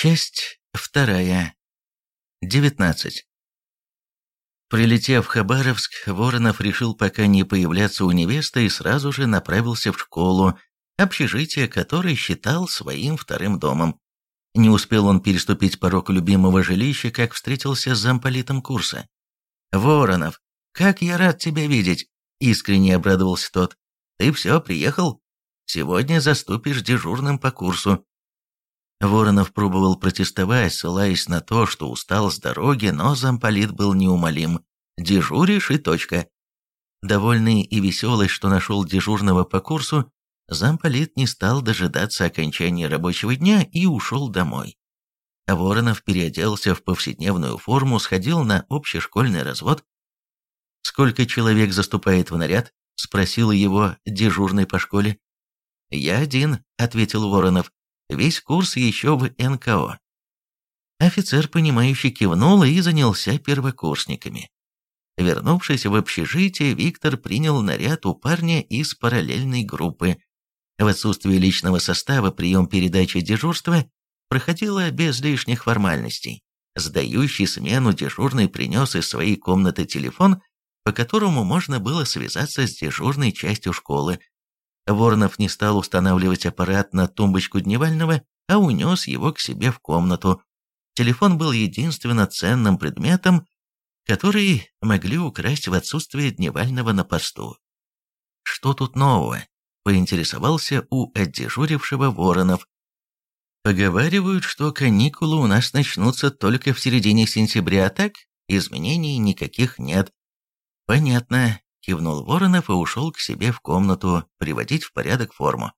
Часть вторая. 19. Прилетев в Хабаровск, Воронов решил пока не появляться у невесты и сразу же направился в школу, общежитие которой считал своим вторым домом. Не успел он переступить порог любимого жилища, как встретился с замполитом курса. «Воронов, как я рад тебя видеть!» — искренне обрадовался тот. «Ты все, приехал? Сегодня заступишь дежурным по курсу. Воронов пробовал протестовать, ссылаясь на то, что устал с дороги, но замполит был неумолим. «Дежуришь и точка». Довольный и веселый, что нашел дежурного по курсу, замполит не стал дожидаться окончания рабочего дня и ушел домой. Воронов переоделся в повседневную форму, сходил на общешкольный развод. «Сколько человек заступает в наряд?» – спросил его дежурный по школе. «Я один», – ответил Воронов. Весь курс еще в НКО. Офицер, понимающий, кивнул и занялся первокурсниками. Вернувшись в общежитие, Виктор принял наряд у парня из параллельной группы. В отсутствие личного состава прием передачи дежурства проходила без лишних формальностей. Сдающий смену дежурный принес из своей комнаты телефон, по которому можно было связаться с дежурной частью школы, Воронов не стал устанавливать аппарат на тумбочку Дневального, а унес его к себе в комнату. Телефон был единственно ценным предметом, который могли украсть в отсутствие Дневального на посту. «Что тут нового?» – поинтересовался у отдежурившего Воронов. «Поговаривают, что каникулы у нас начнутся только в середине сентября, а так изменений никаких нет». «Понятно кивнул Воронов и ушел к себе в комнату приводить в порядок форму.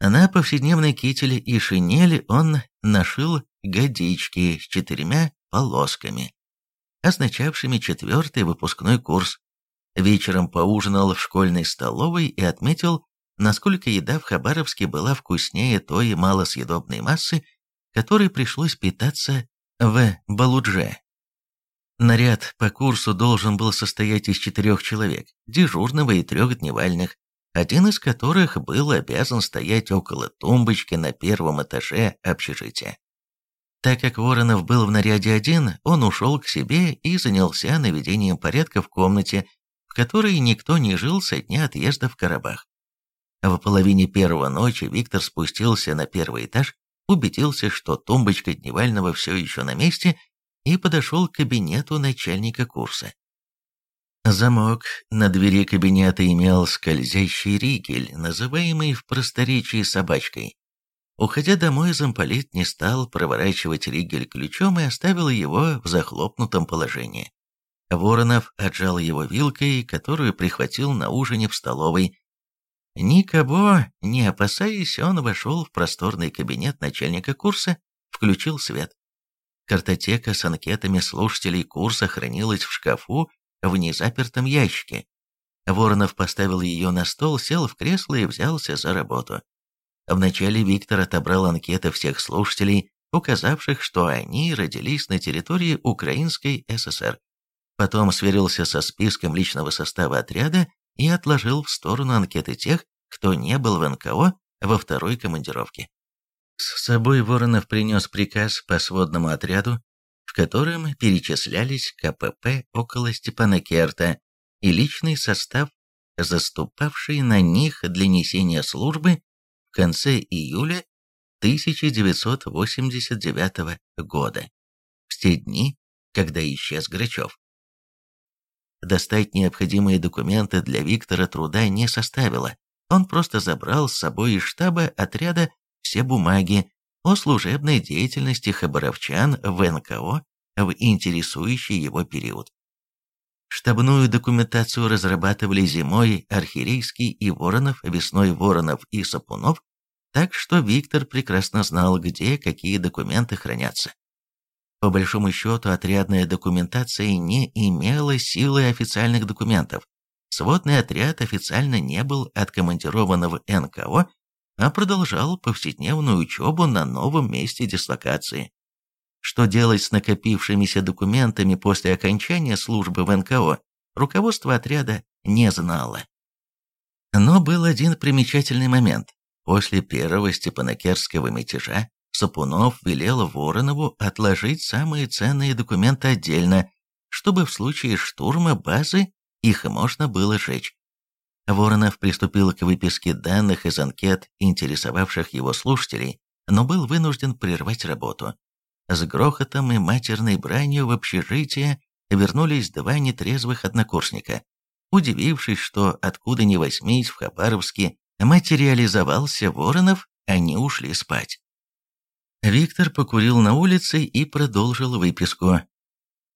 На повседневной кителе и шинели он нашил годички с четырьмя полосками, означавшими четвертый выпускной курс. Вечером поужинал в школьной столовой и отметил, насколько еда в Хабаровске была вкуснее той малосъедобной массы, которой пришлось питаться в Балудже. Наряд по курсу должен был состоять из четырех человек, дежурного и трех дневальных, один из которых был обязан стоять около тумбочки на первом этаже общежития. Так как Воронов был в наряде один, он ушел к себе и занялся наведением порядка в комнате, в которой никто не жил со дня отъезда в Карабах. В половине первого ночи Виктор спустился на первый этаж, убедился, что тумбочка дневального все еще на месте, и подошел к кабинету начальника курса. Замок на двери кабинета имел скользящий ригель, называемый в просторечии собачкой. Уходя домой, замполит не стал проворачивать ригель ключом и оставил его в захлопнутом положении. Воронов отжал его вилкой, которую прихватил на ужине в столовой. Никого, не опасаясь, он вошел в просторный кабинет начальника курса, включил свет. Картотека с анкетами слушателей курса хранилась в шкафу в незапертом ящике. Воронов поставил ее на стол, сел в кресло и взялся за работу. Вначале Виктор отобрал анкеты всех слушателей, указавших, что они родились на территории Украинской ССР. Потом сверился со списком личного состава отряда и отложил в сторону анкеты тех, кто не был в НКО во второй командировке. С собой Воронов принес приказ по сводному отряду, в котором перечислялись КПП около Степанакерта и личный состав, заступавший на них для несения службы в конце июля 1989 года, в те дни, когда исчез Грачев. Достать необходимые документы для Виктора труда не составило. Он просто забрал с собой из штаба отряда все бумаги о служебной деятельности хабаровчан в НКО в интересующий его период. Штабную документацию разрабатывали зимой Архирейский и Воронов, весной Воронов и Сапунов, так что Виктор прекрасно знал, где какие документы хранятся. По большому счету, отрядная документация не имела силы официальных документов. Сводный отряд официально не был откомандирован в НКО а продолжал повседневную учебу на новом месте дислокации. Что делать с накопившимися документами после окончания службы в НКО, руководство отряда не знало. Но был один примечательный момент. После первого степанакерского мятежа Сапунов велел Воронову отложить самые ценные документы отдельно, чтобы в случае штурма базы их можно было сжечь. Воронов приступил к выписке данных из анкет, интересовавших его слушателей, но был вынужден прервать работу. С грохотом и матерной бранью в общежитие вернулись два нетрезвых однокурсника. Удивившись, что откуда ни возьмись в Хабаровске материализовался Воронов, они ушли спать. Виктор покурил на улице и продолжил выписку.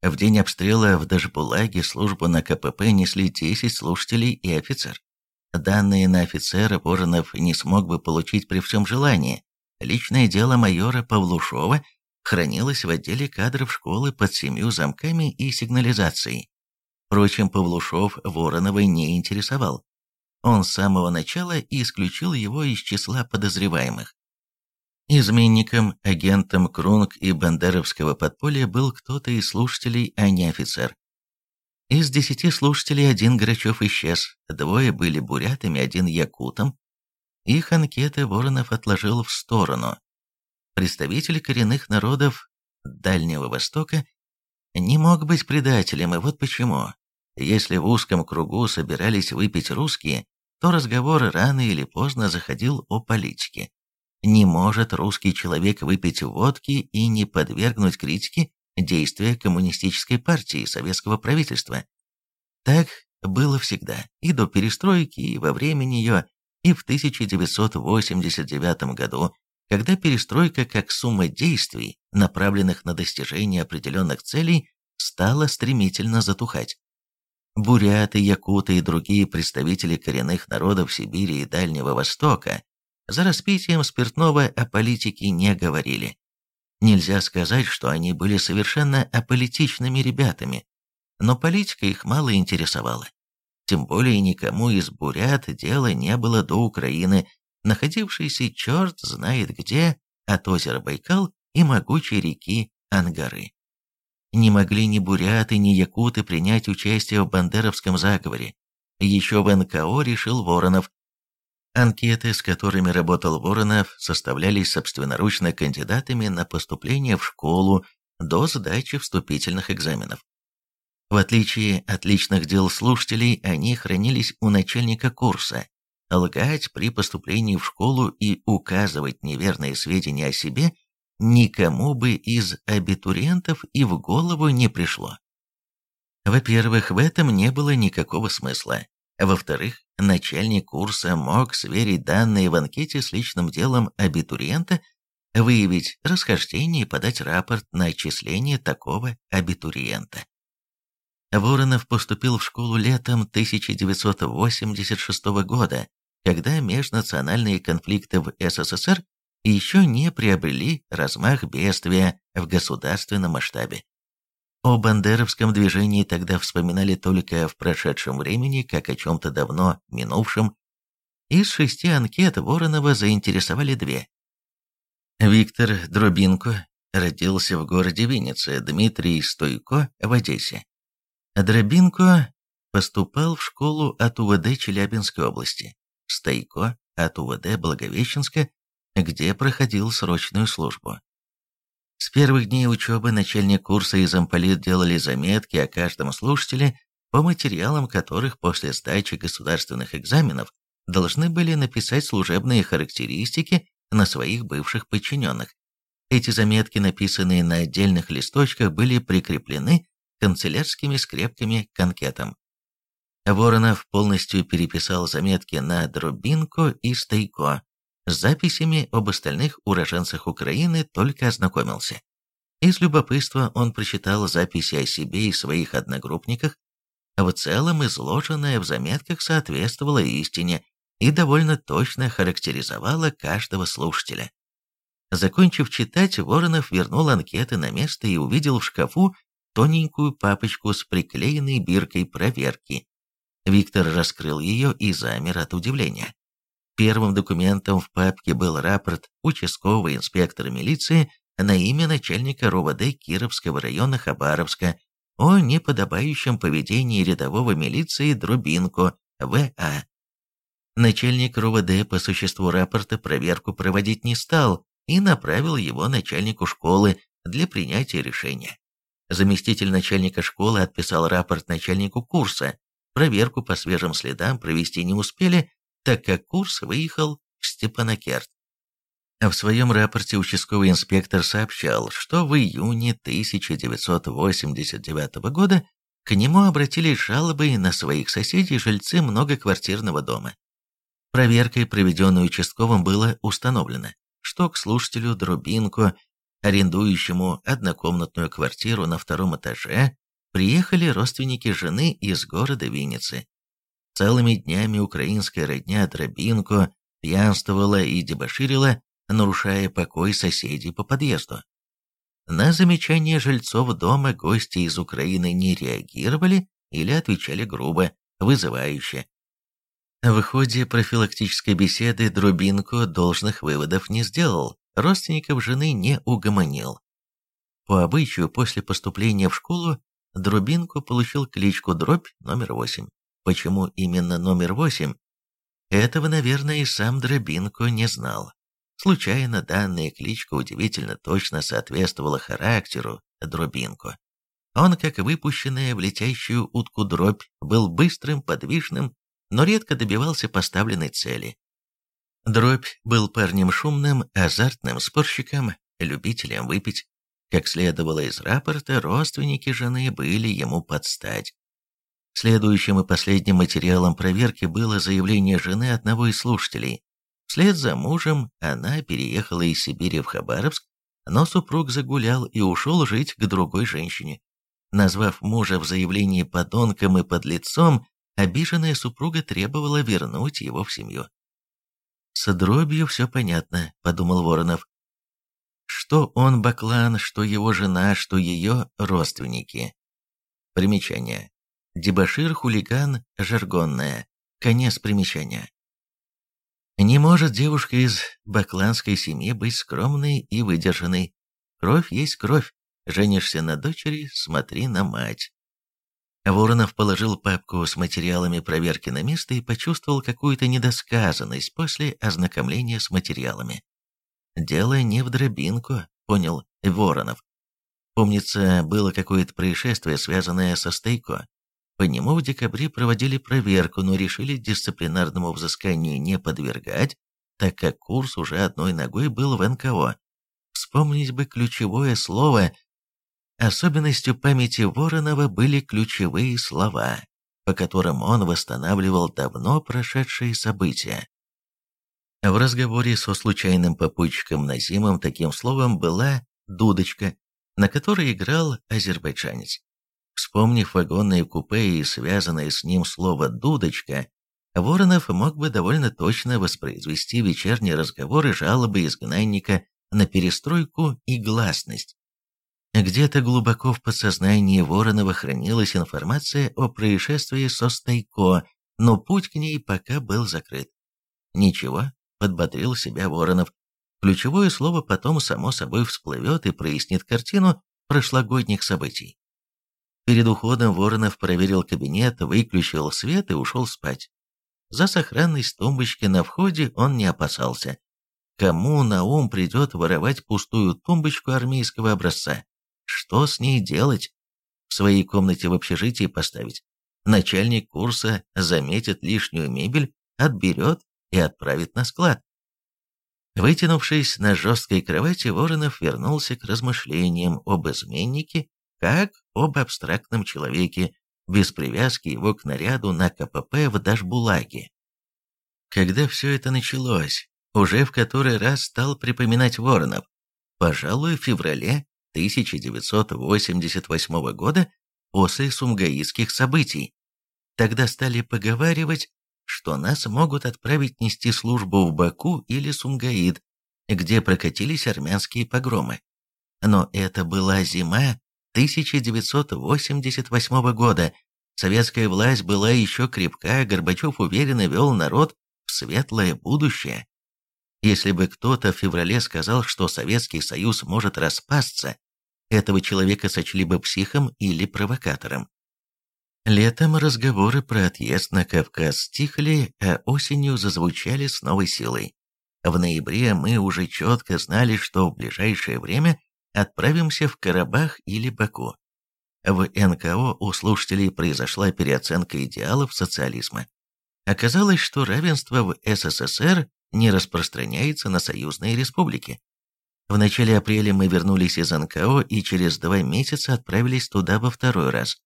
В день обстрела в Дашбулаге службу на КПП несли 10 слушателей и офицер. Данные на офицера Воронов не смог бы получить при всем желании. Личное дело майора Павлушова хранилось в отделе кадров школы под семью замками и сигнализацией. Впрочем, Павлушов Воронова не интересовал. Он с самого начала исключил его из числа подозреваемых. Изменником, агентом Крунг и бандеровского подполья был кто-то из слушателей, а не офицер. Из десяти слушателей один Грачев исчез, двое были бурятами, один якутом. Их анкеты Воронов отложил в сторону. Представитель коренных народов Дальнего Востока не мог быть предателем, и вот почему. Если в узком кругу собирались выпить русские, то разговор рано или поздно заходил о политике. Не может русский человек выпить водки и не подвергнуть критике действия коммунистической партии советского правительства. Так было всегда, и до перестройки, и во время нее, и в 1989 году, когда перестройка как сумма действий, направленных на достижение определенных целей, стала стремительно затухать. Буряты, якуты и другие представители коренных народов Сибири и Дальнего Востока за распитием спиртного о политике не говорили. Нельзя сказать, что они были совершенно аполитичными ребятами, но политика их мало интересовала. Тем более никому из бурят дела не было до Украины, находившейся черт знает где, от озера Байкал и могучей реки Ангары. Не могли ни буряты, ни якуты принять участие в бандеровском заговоре. Еще в НКО решил Воронов, Анкеты, с которыми работал Воронов, составлялись собственноручно кандидатами на поступление в школу до сдачи вступительных экзаменов. В отличие от личных дел слушателей, они хранились у начальника курса. Лгать при поступлении в школу и указывать неверные сведения о себе никому бы из абитуриентов и в голову не пришло. Во-первых, в этом не было никакого смысла. Во-вторых, начальник курса мог сверить данные в анкете с личным делом абитуриента, выявить расхождение и подать рапорт на отчисление такого абитуриента. Воронов поступил в школу летом 1986 года, когда межнациональные конфликты в СССР еще не приобрели размах бедствия в государственном масштабе. О бандеровском движении тогда вспоминали только в прошедшем времени, как о чем-то давно минувшем. Из шести анкет Воронова заинтересовали две. Виктор Дробинко родился в городе Винница, Дмитрий Стойко в Одессе. Дробинко поступал в школу от УВД Челябинской области, Стойко от УВД Благовещенска, где проходил срочную службу. С первых дней учебы начальник курса и замполит делали заметки о каждом слушателе, по материалам которых после сдачи государственных экзаменов должны были написать служебные характеристики на своих бывших подчиненных. Эти заметки, написанные на отдельных листочках, были прикреплены канцелярскими скрепками к анкетам. Воронов полностью переписал заметки на Дробинко и Стейко, с записями об остальных уроженцах Украины только ознакомился. Из любопытства он прочитал записи о себе и своих одногруппниках. В целом изложенное в заметках соответствовало истине и довольно точно характеризовало каждого слушателя. Закончив читать, Воронов вернул анкеты на место и увидел в шкафу тоненькую папочку с приклеенной биркой проверки. Виктор раскрыл ее и замер от удивления. Первым документом в папке был рапорт участкового инспектора милиции на имя начальника РОВД Кировского района Хабаровска о неподобающем поведении рядового милиции Дробинко В.А. Начальник РОВД по существу рапорта проверку проводить не стал, и направил его начальнику школы для принятия решения. Заместитель начальника школы отписал рапорт начальнику курса. Проверку по свежим следам провести не успели, так как курс выехал в Степанакерт. В своем рапорте участковый инспектор сообщал, что в июне 1989 года к нему обратились жалобы на своих соседей жильцы многоквартирного дома. Проверкой, проведенной участковым, было установлено, что к слушателю Друбинку, арендующему однокомнатную квартиру на втором этаже, приехали родственники жены из города Винницы. Целыми днями украинская родня Дробинко пьянствовала и дебоширила, нарушая покой соседей по подъезду. На замечания жильцов дома гости из Украины не реагировали или отвечали грубо, вызывающе. В ходе профилактической беседы Друбинко должных выводов не сделал, родственников жены не угомонил. По обычаю, после поступления в школу Друбинко получил кличку Дробь номер 8. Почему именно номер 8? Этого, наверное, и сам Дробинко не знал. Случайно данная кличка удивительно точно соответствовала характеру Дробинку. Он, как выпущенная в летящую утку дробь, был быстрым, подвижным, но редко добивался поставленной цели. Дробь был парнем шумным, азартным спорщиком, любителем выпить. Как следовало из рапорта, родственники жены были ему под стать. Следующим и последним материалом проверки было заявление жены одного из слушателей, Вслед за мужем она переехала из Сибири в Хабаровск, но супруг загулял и ушел жить к другой женщине. Назвав мужа в заявлении подонком и подлецом, обиженная супруга требовала вернуть его в семью. «С дробью все понятно», — подумал Воронов. Что он баклан, что его жена, что ее родственники. Примечание. Дебашир, хулиган, жаргонное. Конец примечания. Не может девушка из бакланской семьи быть скромной и выдержанной. Кровь есть кровь. Женишься на дочери, смотри на мать. Воронов положил папку с материалами проверки на место и почувствовал какую-то недосказанность после ознакомления с материалами. «Дело не в дробинку», — понял Воронов. Помнится, было какое-то происшествие, связанное со Стейко. По нему в декабре проводили проверку, но решили дисциплинарному взысканию не подвергать, так как курс уже одной ногой был в НКО. Вспомнить бы ключевое слово. Особенностью памяти Воронова были ключевые слова, по которым он восстанавливал давно прошедшие события. В разговоре со случайным попутчиком Назимом таким словом была «дудочка», на которой играл азербайджанец. Вспомнив вагонное купе и связанное с ним слово «дудочка», Воронов мог бы довольно точно воспроизвести вечерние разговоры жалобы изгнанника на перестройку и гласность. Где-то глубоко в подсознании Воронова хранилась информация о происшествии со Стайко, но путь к ней пока был закрыт. «Ничего», — подбодрил себя Воронов. Ключевое слово потом само собой всплывет и прояснит картину прошлогодних событий. Перед уходом Воронов проверил кабинет, выключил свет и ушел спать. За сохранность тумбочки на входе он не опасался. Кому на ум придет воровать пустую тумбочку армейского образца? Что с ней делать? В своей комнате в общежитии поставить? Начальник курса заметит лишнюю мебель, отберет и отправит на склад. Вытянувшись на жесткой кровати, Воронов вернулся к размышлениям об изменнике как об абстрактном человеке, без привязки его к наряду на КПП в Дашбулаге. Когда все это началось, уже в который раз стал припоминать Воронов, пожалуй, в феврале 1988 года после сумгаитских событий. Тогда стали поговаривать, что нас могут отправить нести службу в Баку или Сумгаит, где прокатились армянские погромы. Но это была зима 1988 года советская власть была еще крепка, Горбачев уверенно вел народ в светлое будущее. Если бы кто-то в феврале сказал, что Советский Союз может распасться, этого человека сочли бы психом или провокатором. Летом разговоры про отъезд на Кавказ стихли, а осенью зазвучали с новой силой. В ноябре мы уже четко знали, что в ближайшее время отправимся в Карабах или Баку. В НКО у слушателей произошла переоценка идеалов социализма. Оказалось, что равенство в СССР не распространяется на союзные республики. В начале апреля мы вернулись из НКО и через два месяца отправились туда во второй раз.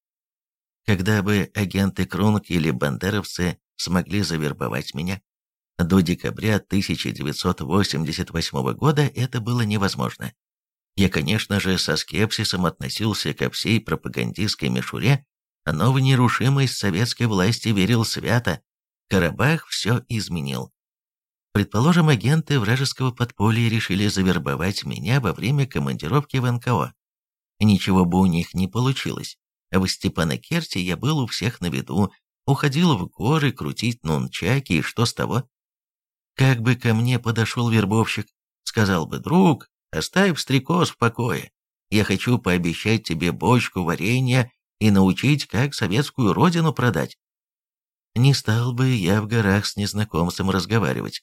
Когда бы агенты Крунг или бандеровцы смогли завербовать меня, до декабря 1988 года это было невозможно. Я, конечно же, со скепсисом относился ко всей пропагандистской мишуре, но в нерушимость советской власти верил свято. Карабах все изменил. Предположим, агенты вражеского подполья решили завербовать меня во время командировки в НКО. Ничего бы у них не получилось. В Степанакерте я был у всех на виду, уходил в горы крутить нунчаки, и что с того? Как бы ко мне подошел вербовщик, сказал бы, друг, оставь стрекоз в покое. Я хочу пообещать тебе бочку варенья и научить, как советскую родину продать. Не стал бы я в горах с незнакомцем разговаривать.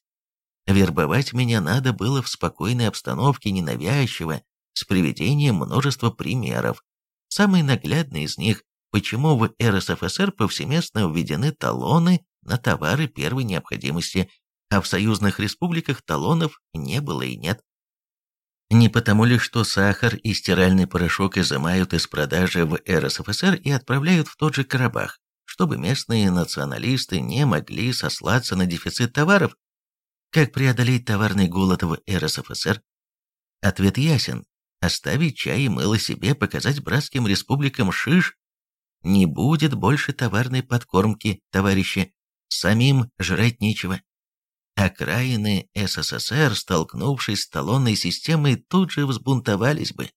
Вербовать меня надо было в спокойной обстановке, ненавязчиво, с приведением множества примеров. Самый наглядный из них, почему в РСФСР повсеместно введены талоны на товары первой необходимости, а в союзных республиках талонов не было и нет. Не потому ли, что сахар и стиральный порошок изымают из продажи в РСФСР и отправляют в тот же Карабах, чтобы местные националисты не могли сослаться на дефицит товаров? Как преодолеть товарный голод в РСФСР? Ответ ясен. Оставить чай и мыло себе, показать братским республикам шиш. Не будет больше товарной подкормки, товарищи. Самим жрать нечего. Окраины СССР, столкнувшись с талонной системой, тут же взбунтовались бы.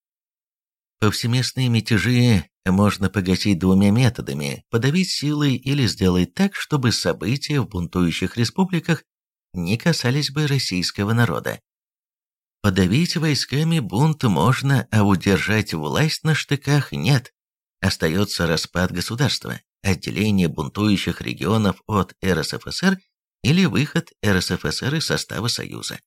Повсеместные мятежи можно погасить двумя методами – подавить силой или сделать так, чтобы события в бунтующих республиках не касались бы российского народа. Подавить войсками бунт можно, а удержать власть на штыках нет. Остается распад государства, отделение бунтующих регионов от РСФСР или выход РСФСР из состава Союза.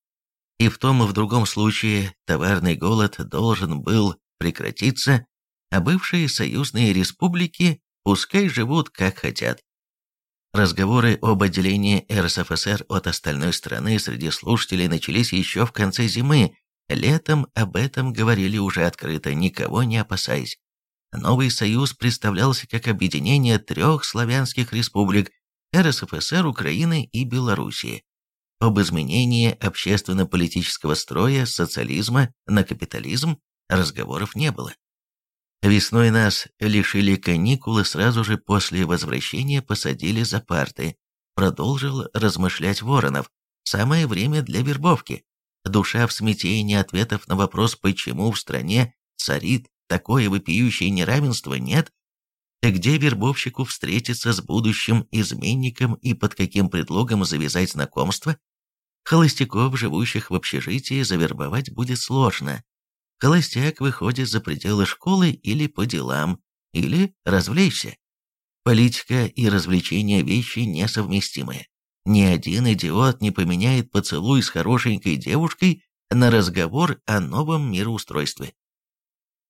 И в том и в другом случае товарный голод должен был прекратиться, а бывшие союзные республики пускай живут как хотят. Разговоры об отделении РСФСР от остальной страны среди слушателей начались еще в конце зимы, летом об этом говорили уже открыто, никого не опасаясь. Новый союз представлялся как объединение трех славянских республик РСФСР, Украины и Белоруссии. Об изменении общественно-политического строя социализма на капитализм разговоров не было. Весной нас лишили каникулы, сразу же после возвращения посадили за парты. Продолжил размышлять Воронов. Самое время для вербовки. Душа в смятении ответов на вопрос, почему в стране царит такое вопиющее неравенство, нет, где вербовщику встретиться с будущим изменником и под каким предлогом завязать знакомство? Холостяков, живущих в общежитии, завербовать будет сложно. Холостяк выходит за пределы школы или по делам, или развлечься. Политика и развлечения – вещи несовместимые. Ни один идиот не поменяет поцелуй с хорошенькой девушкой на разговор о новом мироустройстве.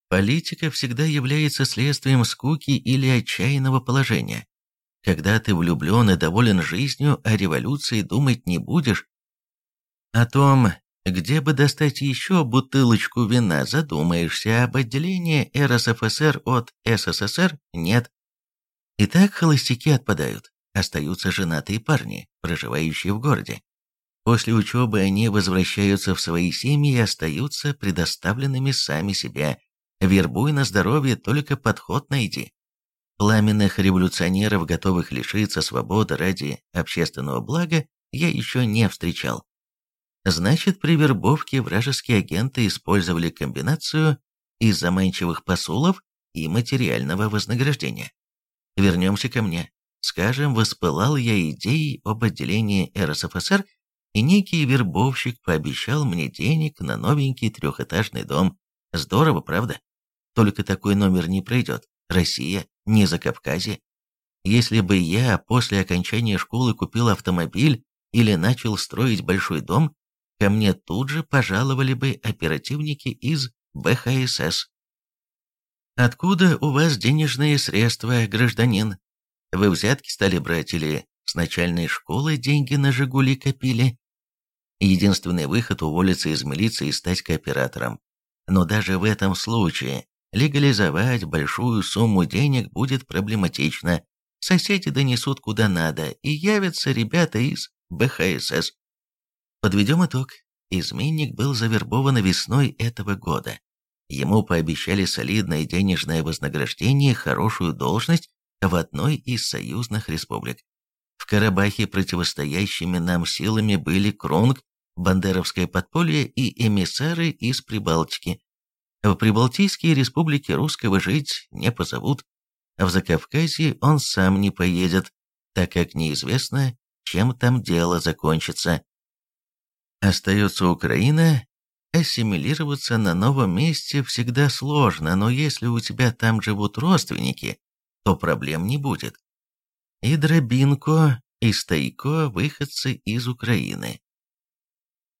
Политика всегда является следствием скуки или отчаянного положения. Когда ты влюблен и доволен жизнью, о революции думать не будешь. О том, где бы достать еще бутылочку вина, задумаешься, об отделении РСФСР от СССР нет. Итак, холостяки отпадают, остаются женатые парни, проживающие в городе. После учебы они возвращаются в свои семьи и остаются предоставленными сами себе, Вербуй на здоровье, только подход найди. Пламенных революционеров, готовых лишиться свободы ради общественного блага, я еще не встречал. Значит, при вербовке вражеские агенты использовали комбинацию из заманчивых посулов и материального вознаграждения. Вернемся ко мне. Скажем, воспылал я идеей об отделении РСФСР, и некий вербовщик пообещал мне денег на новенький трехэтажный дом. Здорово, правда? Только такой номер не пройдет. Россия, не Закавказье. Если бы я после окончания школы купил автомобиль или начал строить большой дом, ко мне тут же пожаловали бы оперативники из БХСС. «Откуда у вас денежные средства, гражданин? Вы взятки стали брать или с начальной школы деньги на «Жигули» копили?» Единственный выход – уволиться из милиции и стать кооператором. Но даже в этом случае легализовать большую сумму денег будет проблематично. Соседи донесут куда надо, и явятся ребята из БХСС. Подведем итог. Изменник был завербован весной этого года. Ему пообещали солидное денежное вознаграждение хорошую должность в одной из союзных республик. В Карабахе противостоящими нам силами были Кронг, Бандеровское подполье и эмиссары из Прибалтики. В Прибалтийские республики русского жить не позовут, а в Закавказье он сам не поедет, так как неизвестно, чем там дело закончится. Остается Украина, ассимилироваться на новом месте всегда сложно, но если у тебя там живут родственники, то проблем не будет. И Дробинко, и Стайко – выходцы из Украины.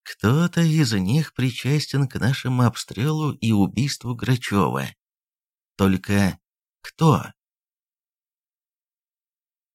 Кто-то из них причастен к нашему обстрелу и убийству Грачева. Только кто?